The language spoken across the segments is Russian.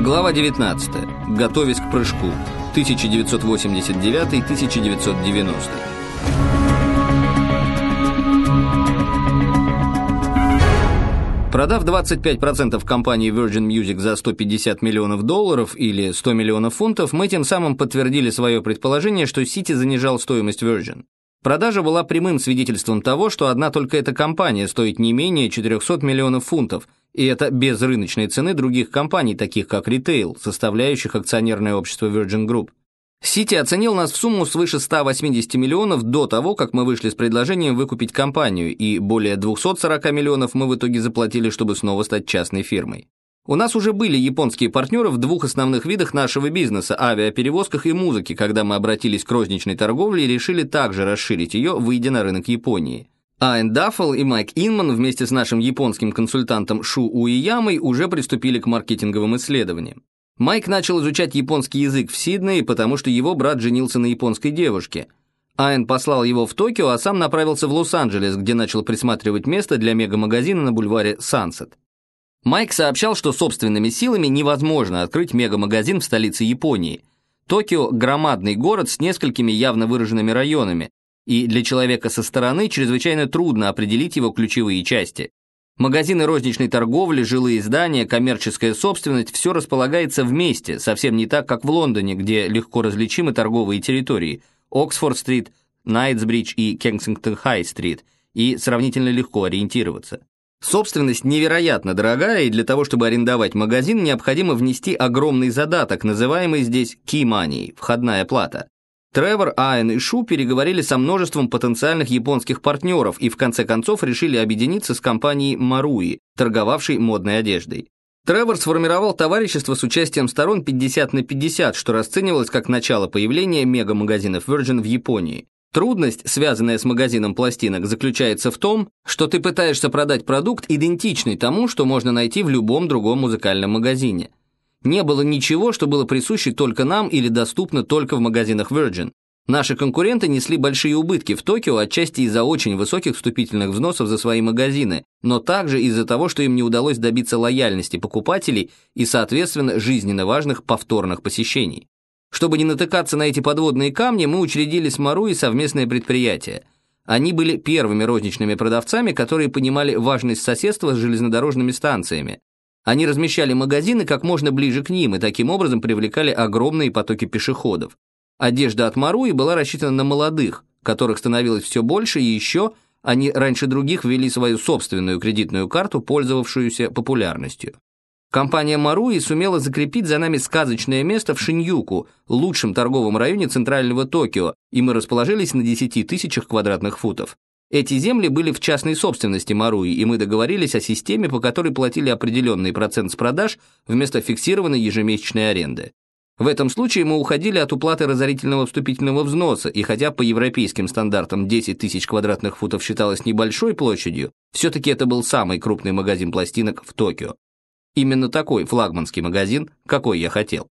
Глава 19. Готовясь к прыжку. 1989-1990. Продав 25% компании Virgin Music за 150 миллионов долларов или 100 миллионов фунтов, мы тем самым подтвердили свое предположение, что City занижал стоимость Virgin. Продажа была прямым свидетельством того, что одна только эта компания стоит не менее 400 миллионов фунтов, и это без рыночной цены других компаний, таких как Retail, составляющих акционерное общество Virgin Group. Сити оценил нас в сумму свыше 180 миллионов до того, как мы вышли с предложением выкупить компанию, и более 240 миллионов мы в итоге заплатили, чтобы снова стать частной фирмой. У нас уже были японские партнеры в двух основных видах нашего бизнеса – авиаперевозках и музыке, когда мы обратились к розничной торговле и решили также расширить ее, выйдя на рынок Японии. Айн Даффел и Майк Инман вместе с нашим японским консультантом Шу Уиямой уже приступили к маркетинговым исследованиям. Майк начал изучать японский язык в Сиднее, потому что его брат женился на японской девушке. Айн послал его в Токио, а сам направился в Лос-Анджелес, где начал присматривать место для мегамагазина на бульваре Сансет. Майк сообщал, что собственными силами невозможно открыть мегамагазин в столице Японии. Токио – громадный город с несколькими явно выраженными районами, и для человека со стороны чрезвычайно трудно определить его ключевые части. Магазины розничной торговли, жилые здания, коммерческая собственность – все располагается вместе, совсем не так, как в Лондоне, где легко различимы торговые территории – Оксфорд-стрит, Найтсбридж и Кенсингтон-Хай-стрит, и сравнительно легко ориентироваться. Собственность невероятно дорогая, и для того, чтобы арендовать магазин, необходимо внести огромный задаток, называемый здесь money – входная плата. Тревор, Айн и Шу переговорили со множеством потенциальных японских партнеров и в конце концов решили объединиться с компанией Маруи, торговавшей модной одеждой. Тревор сформировал товарищество с участием сторон 50 на 50, что расценивалось как начало появления мегамагазинов Virgin в Японии. Трудность, связанная с магазином пластинок, заключается в том, что ты пытаешься продать продукт, идентичный тому, что можно найти в любом другом музыкальном магазине не было ничего, что было присуще только нам или доступно только в магазинах Virgin. Наши конкуренты несли большие убытки в Токио отчасти из-за очень высоких вступительных взносов за свои магазины, но также из-за того, что им не удалось добиться лояльности покупателей и, соответственно, жизненно важных повторных посещений. Чтобы не натыкаться на эти подводные камни, мы учредили с Маруи совместное предприятие. Они были первыми розничными продавцами, которые понимали важность соседства с железнодорожными станциями. Они размещали магазины как можно ближе к ним и таким образом привлекали огромные потоки пешеходов. Одежда от Маруи была рассчитана на молодых, которых становилось все больше, и еще они раньше других ввели свою собственную кредитную карту, пользовавшуюся популярностью. Компания Маруи сумела закрепить за нами сказочное место в Шиньюку, лучшем торговом районе центрального Токио, и мы расположились на 10 тысячах квадратных футов. Эти земли были в частной собственности Маруи, и мы договорились о системе, по которой платили определенный процент с продаж вместо фиксированной ежемесячной аренды. В этом случае мы уходили от уплаты разорительного вступительного взноса, и хотя по европейским стандартам 10 тысяч квадратных футов считалось небольшой площадью, все-таки это был самый крупный магазин пластинок в Токио. Именно такой флагманский магазин, какой я хотел.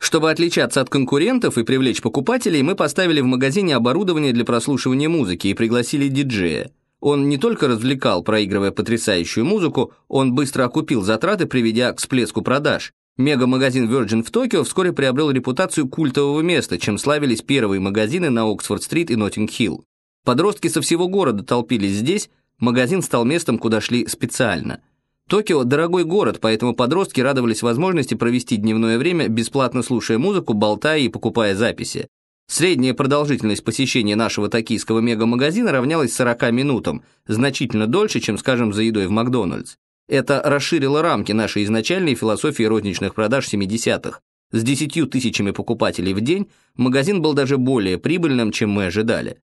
Чтобы отличаться от конкурентов и привлечь покупателей, мы поставили в магазине оборудование для прослушивания музыки и пригласили диджея. Он не только развлекал, проигрывая потрясающую музыку, он быстро окупил затраты, приведя к всплеску продаж. Мега-магазин Virgin в Токио вскоре приобрел репутацию культового места, чем славились первые магазины на Оксфорд-стрит и Ноттинг-Хилл. Подростки со всего города толпились здесь, магазин стал местом, куда шли специально – Токио – дорогой город, поэтому подростки радовались возможности провести дневное время, бесплатно слушая музыку, болтая и покупая записи. Средняя продолжительность посещения нашего токийского мегамагазина равнялась 40 минутам, значительно дольше, чем, скажем, за едой в Макдональдс. Это расширило рамки нашей изначальной философии розничных продаж 70-х. С 10 тысячами покупателей в день магазин был даже более прибыльным, чем мы ожидали.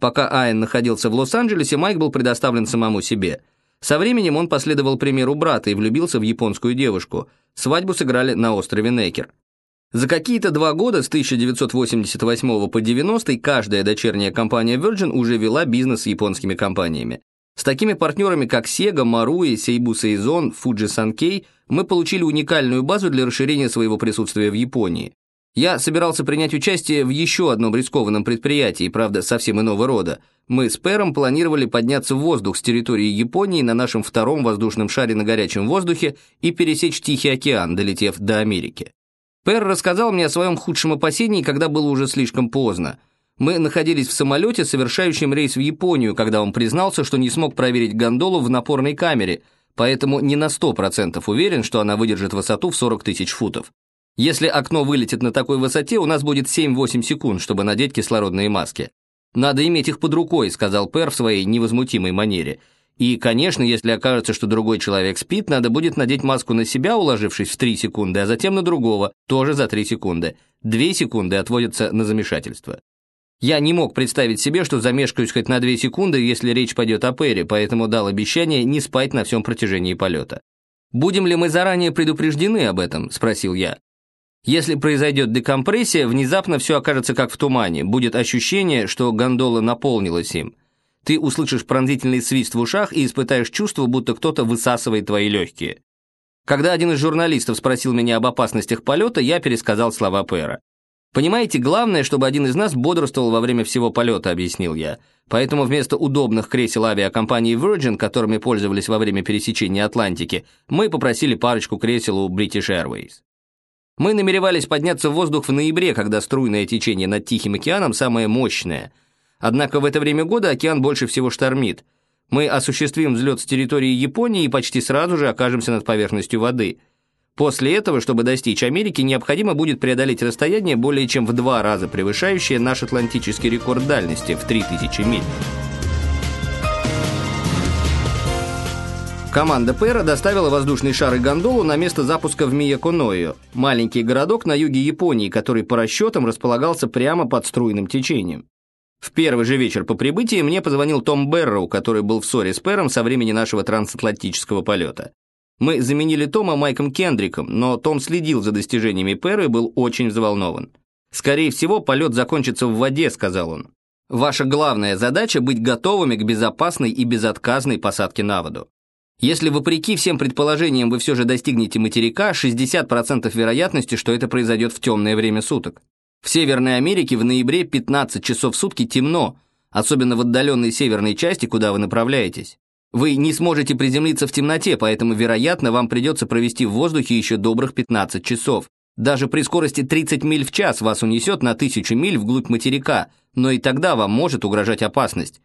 Пока Айн находился в Лос-Анджелесе, Майк был предоставлен самому себе – со временем он последовал примеру брата и влюбился в японскую девушку. Свадьбу сыграли на острове Некер. За какие-то два года, с 1988 по 90 каждая дочерняя компания Virgin уже вела бизнес с японскими компаниями. С такими партнерами, как Sega, Marui, Seibu Seizon, Fuji Sankei, мы получили уникальную базу для расширения своего присутствия в Японии. Я собирался принять участие в еще одном рискованном предприятии, правда, совсем иного рода. Мы с Пером планировали подняться в воздух с территории Японии на нашем втором воздушном шаре на горячем воздухе и пересечь Тихий океан, долетев до Америки. Пер рассказал мне о своем худшем опасении, когда было уже слишком поздно. Мы находились в самолете, совершающем рейс в Японию, когда он признался, что не смог проверить гондолу в напорной камере, поэтому не на 100% уверен, что она выдержит высоту в 40 тысяч футов. Если окно вылетит на такой высоте, у нас будет 7-8 секунд, чтобы надеть кислородные маски. Надо иметь их под рукой, сказал Пер в своей невозмутимой манере. И, конечно, если окажется, что другой человек спит, надо будет надеть маску на себя, уложившись в 3 секунды, а затем на другого, тоже за 3 секунды. 2 секунды отводятся на замешательство. Я не мог представить себе, что замешкаюсь хоть на 2 секунды, если речь пойдет о Пере, поэтому дал обещание не спать на всем протяжении полета. «Будем ли мы заранее предупреждены об этом?» – спросил я. Если произойдет декомпрессия, внезапно все окажется как в тумане, будет ощущение, что гондола наполнилась им. Ты услышишь пронзительный свист в ушах и испытаешь чувство, будто кто-то высасывает твои легкие. Когда один из журналистов спросил меня об опасностях полета, я пересказал слова Пэра. «Понимаете, главное, чтобы один из нас бодрствовал во время всего полета», — объяснил я. Поэтому вместо удобных кресел авиакомпании Virgin, которыми пользовались во время пересечения Атлантики, мы попросили парочку кресел у British Airways. Мы намеревались подняться в воздух в ноябре, когда струйное течение над Тихим океаном самое мощное. Однако в это время года океан больше всего штормит. Мы осуществим взлет с территории Японии и почти сразу же окажемся над поверхностью воды. После этого, чтобы достичь Америки, необходимо будет преодолеть расстояние более чем в два раза превышающее наш атлантический рекорд дальности в 3000 миль. Команда Пэра доставила воздушный шар и гондолу на место запуска в Мияконойо, маленький городок на юге Японии, который по расчетам располагался прямо под струйным течением. В первый же вечер по прибытии мне позвонил Том Берроу, который был в ссоре с Пэром со времени нашего трансатлантического полета. Мы заменили Тома Майком Кендриком, но Том следил за достижениями Пэра и был очень взволнован. «Скорее всего, полет закончится в воде», — сказал он. «Ваша главная задача — быть готовыми к безопасной и безотказной посадке на воду. Если вопреки всем предположениям вы все же достигнете материка, 60% вероятности, что это произойдет в темное время суток. В Северной Америке в ноябре 15 часов в сутки темно, особенно в отдаленной северной части, куда вы направляетесь. Вы не сможете приземлиться в темноте, поэтому, вероятно, вам придется провести в воздухе еще добрых 15 часов. Даже при скорости 30 миль в час вас унесет на тысячу миль вглубь материка, но и тогда вам может угрожать опасность.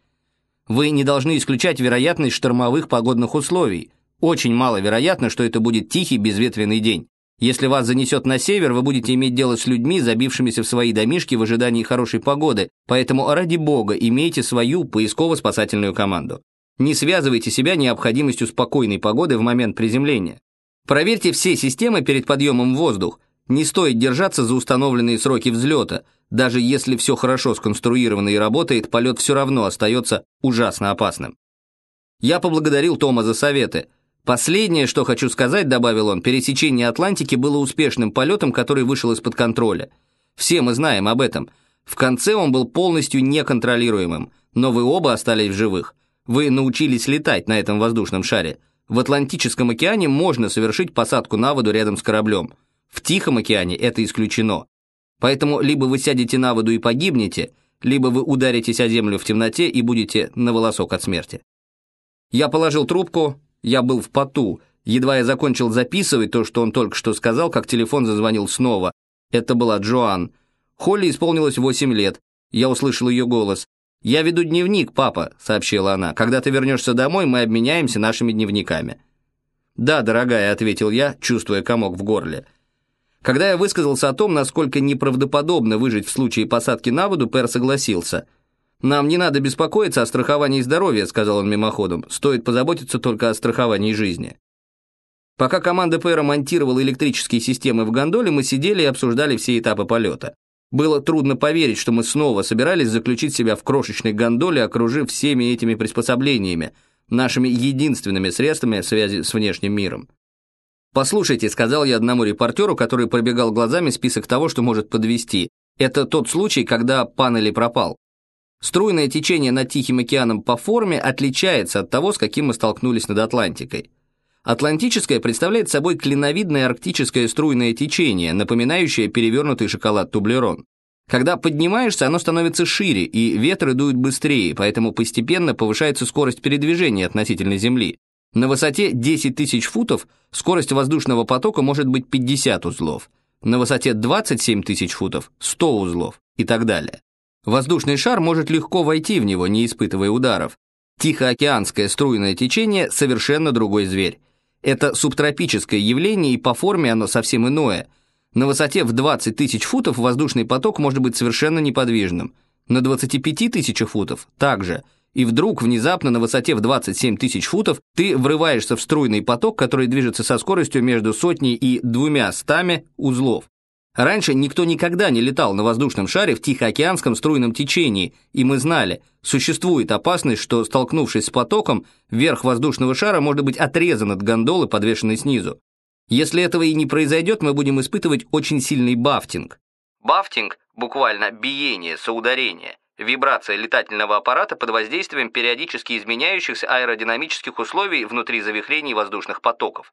Вы не должны исключать вероятность штормовых погодных условий. Очень маловероятно, что это будет тихий безветренный день. Если вас занесет на север, вы будете иметь дело с людьми, забившимися в свои домишки в ожидании хорошей погоды, поэтому, ради бога, имейте свою поисково-спасательную команду. Не связывайте себя необходимостью спокойной погоды в момент приземления. Проверьте все системы перед подъемом в воздух. Не стоит держаться за установленные сроки взлета – даже если все хорошо сконструировано и работает, полет все равно остается ужасно опасным. Я поблагодарил Тома за советы. Последнее, что хочу сказать, добавил он, пересечение Атлантики было успешным полетом, который вышел из-под контроля. Все мы знаем об этом. В конце он был полностью неконтролируемым, но вы оба остались в живых. Вы научились летать на этом воздушном шаре. В Атлантическом океане можно совершить посадку на воду рядом с кораблем. В Тихом океане это исключено. Поэтому либо вы сядете на воду и погибнете, либо вы ударитесь о землю в темноте и будете на волосок от смерти. Я положил трубку, я был в поту. Едва я закончил записывать то, что он только что сказал, как телефон зазвонил снова. Это была Джоан. Холли исполнилось 8 лет. Я услышал ее голос. «Я веду дневник, папа», — сообщила она. «Когда ты вернешься домой, мы обменяемся нашими дневниками». «Да, дорогая», — ответил я, чувствуя комок в горле. Когда я высказался о том, насколько неправдоподобно выжить в случае посадки на воду, Пэр согласился. «Нам не надо беспокоиться о страховании здоровья», — сказал он мимоходом. «Стоит позаботиться только о страховании жизни». Пока команда Пэра монтировала электрические системы в гондоле, мы сидели и обсуждали все этапы полета. Было трудно поверить, что мы снова собирались заключить себя в крошечной гондоле, окружив всеми этими приспособлениями, нашими единственными средствами связи с внешним миром. «Послушайте», — сказал я одному репортеру, который пробегал глазами список того, что может подвести. «Это тот случай, когда панели пропал. Струйное течение над Тихим океаном по форме отличается от того, с каким мы столкнулись над Атлантикой. Атлантическое представляет собой клиновидное арктическое струйное течение, напоминающее перевернутый шоколад-тублерон. Когда поднимаешься, оно становится шире, и ветры дуют быстрее, поэтому постепенно повышается скорость передвижения относительно Земли. На высоте 10 тысяч футов скорость воздушного потока может быть 50 узлов, на высоте 27 тысяч футов – 100 узлов и так далее. Воздушный шар может легко войти в него, не испытывая ударов. Тихоокеанское струйное течение – совершенно другой зверь. Это субтропическое явление, и по форме оно совсем иное – на высоте в 20 тысяч футов воздушный поток может быть совершенно неподвижным. На 25 тысячах футов также. И вдруг, внезапно, на высоте в 27 тысяч футов, ты врываешься в струйный поток, который движется со скоростью между сотней и двумя стами узлов. Раньше никто никогда не летал на воздушном шаре в Тихоокеанском струйном течении, и мы знали, существует опасность, что, столкнувшись с потоком, верх воздушного шара может быть отрезан от гондолы, подвешенной снизу. Если этого и не произойдет, мы будем испытывать очень сильный бафтинг. Бафтинг – буквально биение, соударение, вибрация летательного аппарата под воздействием периодически изменяющихся аэродинамических условий внутри завихрений воздушных потоков.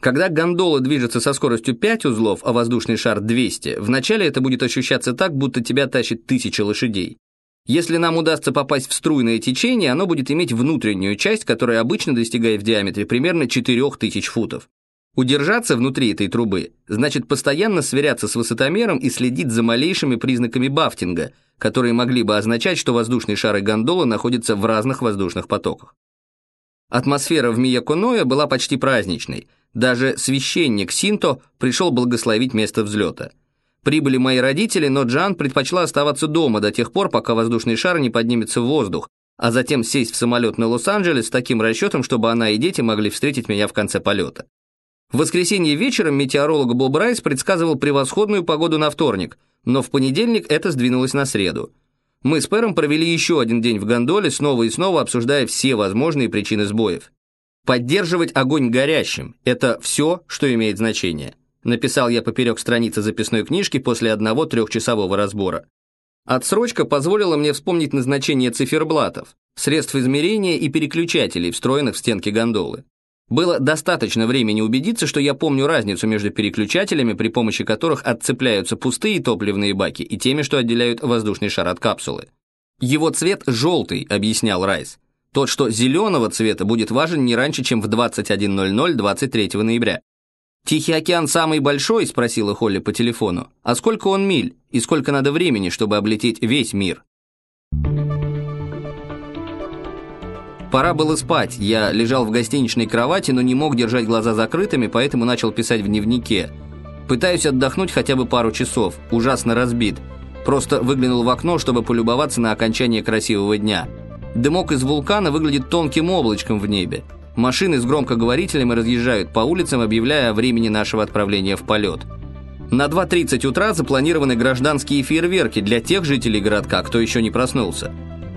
Когда гондола движется со скоростью 5 узлов, а воздушный шар 200, вначале это будет ощущаться так, будто тебя тащит тысяча лошадей. Если нам удастся попасть в струйное течение, оно будет иметь внутреннюю часть, которая обычно достигает в диаметре примерно 4000 футов. Удержаться внутри этой трубы значит постоянно сверяться с высотомером и следить за малейшими признаками бафтинга, которые могли бы означать, что воздушный шар и гондола находятся в разных воздушных потоках. Атмосфера в Мияконоя была почти праздничной. Даже священник Синто пришел благословить место взлета. Прибыли мои родители, но Джан предпочла оставаться дома до тех пор, пока воздушный шар не поднимется в воздух, а затем сесть в самолет на Лос-Анджелес с таким расчетом, чтобы она и дети могли встретить меня в конце полета. В воскресенье вечером метеоролог Боб Райс предсказывал превосходную погоду на вторник, но в понедельник это сдвинулось на среду. Мы с Пэром провели еще один день в гондоле, снова и снова обсуждая все возможные причины сбоев. Поддерживать огонь горящим – это все, что имеет значение. Написал я поперек страницы записной книжки после одного трехчасового разбора. Отсрочка позволила мне вспомнить назначение циферблатов, средств измерения и переключателей, встроенных в стенки гондолы. Было достаточно времени убедиться, что я помню разницу между переключателями, при помощи которых отцепляются пустые топливные баки, и теми, что отделяют воздушный шар от капсулы. «Его цвет желтый», — объяснял Райс. «Тот, что зеленого цвета, будет важен не раньше, чем в 21.00 23 ноября». «Тихий океан самый большой?» — спросила Холли по телефону. «А сколько он миль? И сколько надо времени, чтобы облететь весь мир?» Пора было спать. Я лежал в гостиничной кровати, но не мог держать глаза закрытыми, поэтому начал писать в дневнике. Пытаюсь отдохнуть хотя бы пару часов. Ужасно разбит. Просто выглянул в окно, чтобы полюбоваться на окончание красивого дня. Дымок из вулкана выглядит тонким облачком в небе. Машины с громкоговорителями разъезжают по улицам, объявляя о времени нашего отправления в полет. На 2.30 утра запланированы гражданские фейерверки для тех жителей городка, кто еще не проснулся.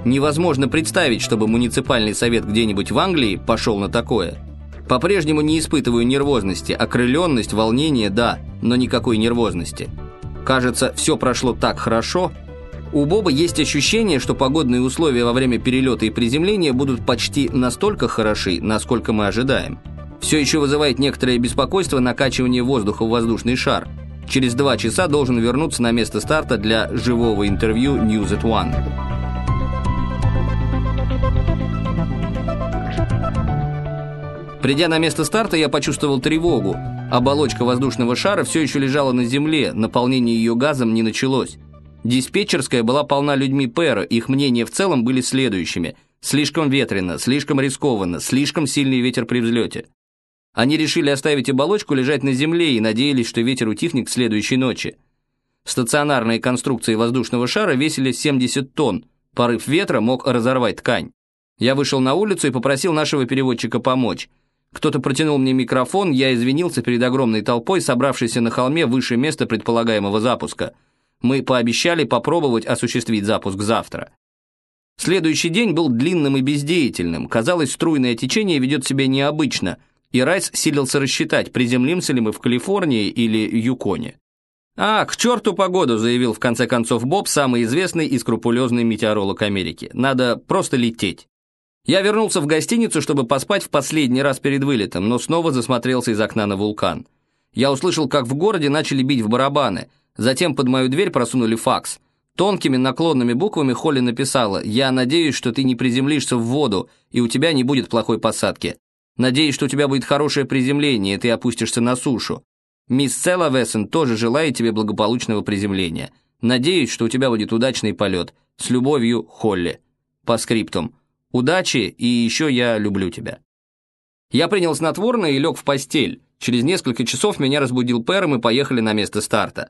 Невозможно представить, чтобы муниципальный совет где-нибудь в Англии пошел на такое. По-прежнему не испытываю нервозности, окрыленность, волнение – да, но никакой нервозности. Кажется, все прошло так хорошо. У Боба есть ощущение, что погодные условия во время перелета и приземления будут почти настолько хороши, насколько мы ожидаем. Все еще вызывает некоторое беспокойство накачивание воздуха в воздушный шар. Через два часа должен вернуться на место старта для живого интервью News at One. Придя на место старта, я почувствовал тревогу. Оболочка воздушного шара все еще лежала на земле, наполнение ее газом не началось. Диспетчерская была полна людьми Пэра, их мнения в целом были следующими. Слишком ветрено, слишком рискованно, слишком сильный ветер при взлете. Они решили оставить оболочку лежать на земле и надеялись, что ветер утихнет к следующей ночи. Стационарные конструкции воздушного шара весили 70 тонн, порыв ветра мог разорвать ткань. Я вышел на улицу и попросил нашего переводчика помочь – кто-то протянул мне микрофон, я извинился перед огромной толпой, собравшейся на холме выше места предполагаемого запуска. Мы пообещали попробовать осуществить запуск завтра. Следующий день был длинным и бездеятельным. Казалось, струйное течение ведет себя необычно, и Райс силился рассчитать, приземлимся ли мы в Калифорнии или Юконе. «А, к черту погоду», — заявил в конце концов Боб, самый известный и скрупулезный метеоролог Америки. «Надо просто лететь». Я вернулся в гостиницу, чтобы поспать в последний раз перед вылетом, но снова засмотрелся из окна на вулкан. Я услышал, как в городе начали бить в барабаны. Затем под мою дверь просунули факс. Тонкими наклонными буквами Холли написала «Я надеюсь, что ты не приземлишься в воду, и у тебя не будет плохой посадки. Надеюсь, что у тебя будет хорошее приземление, и ты опустишься на сушу. Мисс Целла Вессен тоже желает тебе благополучного приземления. Надеюсь, что у тебя будет удачный полет. С любовью, Холли. По скриптум. Удачи, и еще я люблю тебя. Я принял снотворное и лег в постель. Через несколько часов меня разбудил Пэр, и мы поехали на место старта.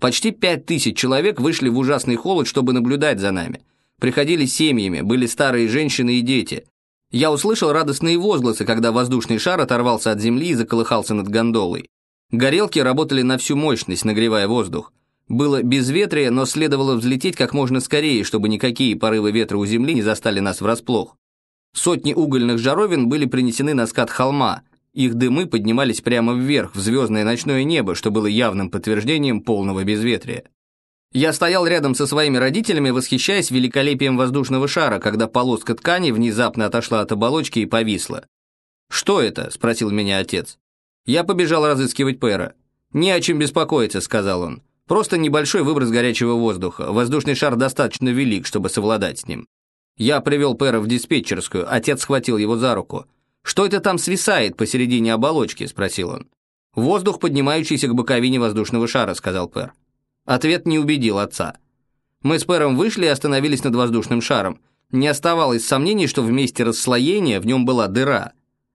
Почти пять тысяч человек вышли в ужасный холод, чтобы наблюдать за нами. Приходили семьями, были старые женщины и дети. Я услышал радостные возгласы, когда воздушный шар оторвался от земли и заколыхался над гондолой. Горелки работали на всю мощность, нагревая воздух. Было безветрие, но следовало взлететь как можно скорее, чтобы никакие порывы ветра у земли не застали нас врасплох. Сотни угольных жаровин были принесены на скат холма. Их дымы поднимались прямо вверх, в звездное ночное небо, что было явным подтверждением полного безветрия. Я стоял рядом со своими родителями, восхищаясь великолепием воздушного шара, когда полоска ткани внезапно отошла от оболочки и повисла. «Что это?» – спросил меня отец. Я побежал разыскивать Пэра. «Не о чем беспокоиться», – сказал он. «Просто небольшой выброс горячего воздуха. Воздушный шар достаточно велик, чтобы совладать с ним». Я привел Пэра в диспетчерскую, отец схватил его за руку. «Что это там свисает посередине оболочки?» – спросил он. «Воздух, поднимающийся к боковине воздушного шара», – сказал Пэр. Ответ не убедил отца. Мы с Пэром вышли и остановились над воздушным шаром. Не оставалось сомнений, что в месте расслоения в нем была дыра.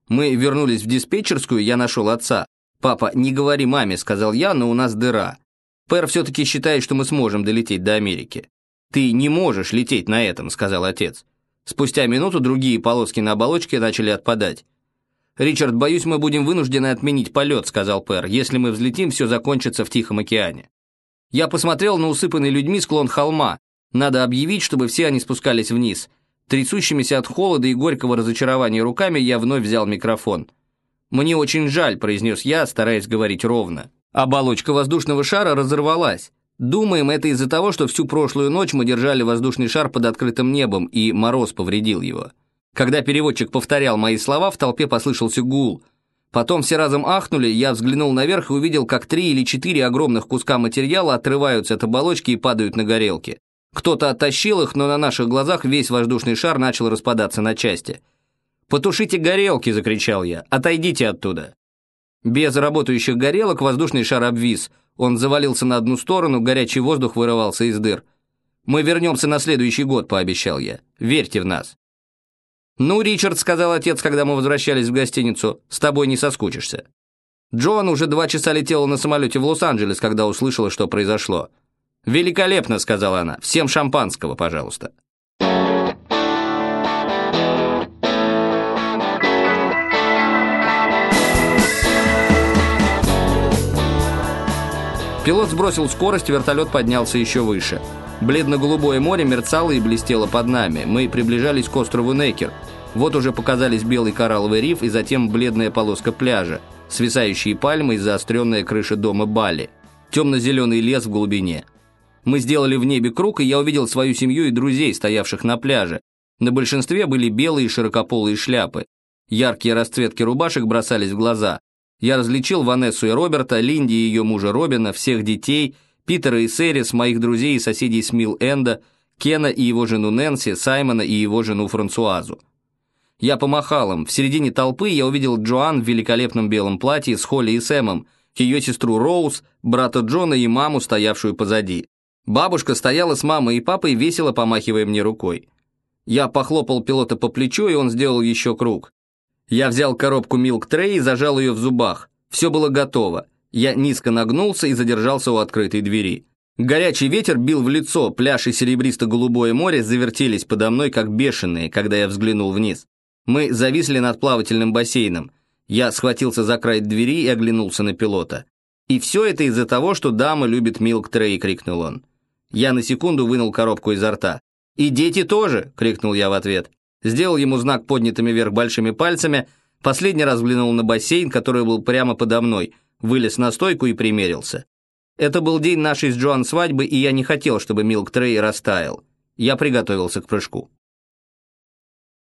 Мы вернулись в диспетчерскую, я нашел отца. «Папа, не говори маме», — сказал я, — «но у нас дыра». Пэр все-таки считает, что мы сможем долететь до Америки. «Ты не можешь лететь на этом», — сказал отец. Спустя минуту другие полоски на оболочке начали отпадать. «Ричард, боюсь, мы будем вынуждены отменить полет», — сказал Пэр. «Если мы взлетим, все закончится в Тихом океане». Я посмотрел на усыпанный людьми склон холма. Надо объявить, чтобы все они спускались вниз. Трясущимися от холода и горького разочарования руками я вновь взял микрофон. «Мне очень жаль», — произнес я, стараясь говорить ровно. Оболочка воздушного шара разорвалась. Думаем, это из-за того, что всю прошлую ночь мы держали воздушный шар под открытым небом, и мороз повредил его. Когда переводчик повторял мои слова, в толпе послышался гул — Потом все разом ахнули, я взглянул наверх и увидел, как три или четыре огромных куска материала отрываются от оболочки и падают на горелки. Кто-то оттащил их, но на наших глазах весь воздушный шар начал распадаться на части. «Потушите горелки!» – закричал я. «Отойдите оттуда!» Без работающих горелок воздушный шар обвис. Он завалился на одну сторону, горячий воздух вырывался из дыр. «Мы вернемся на следующий год», – пообещал я. «Верьте в нас». «Ну, Ричард», — сказал отец, когда мы возвращались в гостиницу, — «с тобой не соскучишься». Джоан уже два часа летела на самолете в Лос-Анджелес, когда услышала, что произошло. «Великолепно», — сказала она, — «всем шампанского, пожалуйста». Пилот сбросил скорость, вертолет поднялся еще выше. Бледно-голубое море мерцало и блестело под нами. Мы приближались к острову Некер. Вот уже показались белый коралловый риф и затем бледная полоска пляжа, свисающие пальмы и заостренная крыша дома Бали, темно-зеленый лес в глубине. Мы сделали в небе круг, и я увидел свою семью и друзей, стоявших на пляже. На большинстве были белые широкополые шляпы. Яркие расцветки рубашек бросались в глаза. Я различил Ванессу и Роберта, Линди и ее мужа Робина, всех детей – Питера и Сэрис, моих друзей и соседей с Милл-Энда, Кена и его жену Нэнси, Саймона и его жену Франсуазу. Я помахал им. В середине толпы я увидел Джоан в великолепном белом платье с Холли и Сэмом, ее сестру Роуз, брата Джона и маму, стоявшую позади. Бабушка стояла с мамой и папой, весело помахивая мне рукой. Я похлопал пилота по плечу, и он сделал еще круг. Я взял коробку Milk Tray и зажал ее в зубах. Все было готово. Я низко нагнулся и задержался у открытой двери. Горячий ветер бил в лицо, пляж и серебристо-голубое море завертелись подо мной, как бешеные, когда я взглянул вниз. Мы зависли над плавательным бассейном. Я схватился за край двери и оглянулся на пилота. «И все это из-за того, что дама любит Милк Трей», — крикнул он. Я на секунду вынул коробку изо рта. «И дети тоже!» — крикнул я в ответ. Сделал ему знак поднятыми вверх большими пальцами, последний раз взглянул на бассейн, который был прямо подо мной — вылез на стойку и примерился. Это был день нашей с Джоан свадьбы, и я не хотел, чтобы Милк Трей растаял. Я приготовился к прыжку.